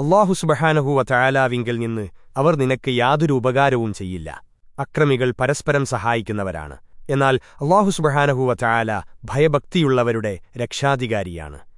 അള്ളാഹു സുബഹാനഹുവ ചായാലാവിങ്കിൽ നിന്ന് അവർ നിനക്ക് യാതൊരു ഉപകാരവും ചെയ്യില്ല. അക്രമികൾ പരസ്പരം സഹായിക്കുന്നവരാണ്. എന്നാൽ അള്ളാഹു സുബഹാനഹുവ ചായാല ഭയഭക്തിയുള്ളവരുടെ രക്ഷാധികാരിയാണ്.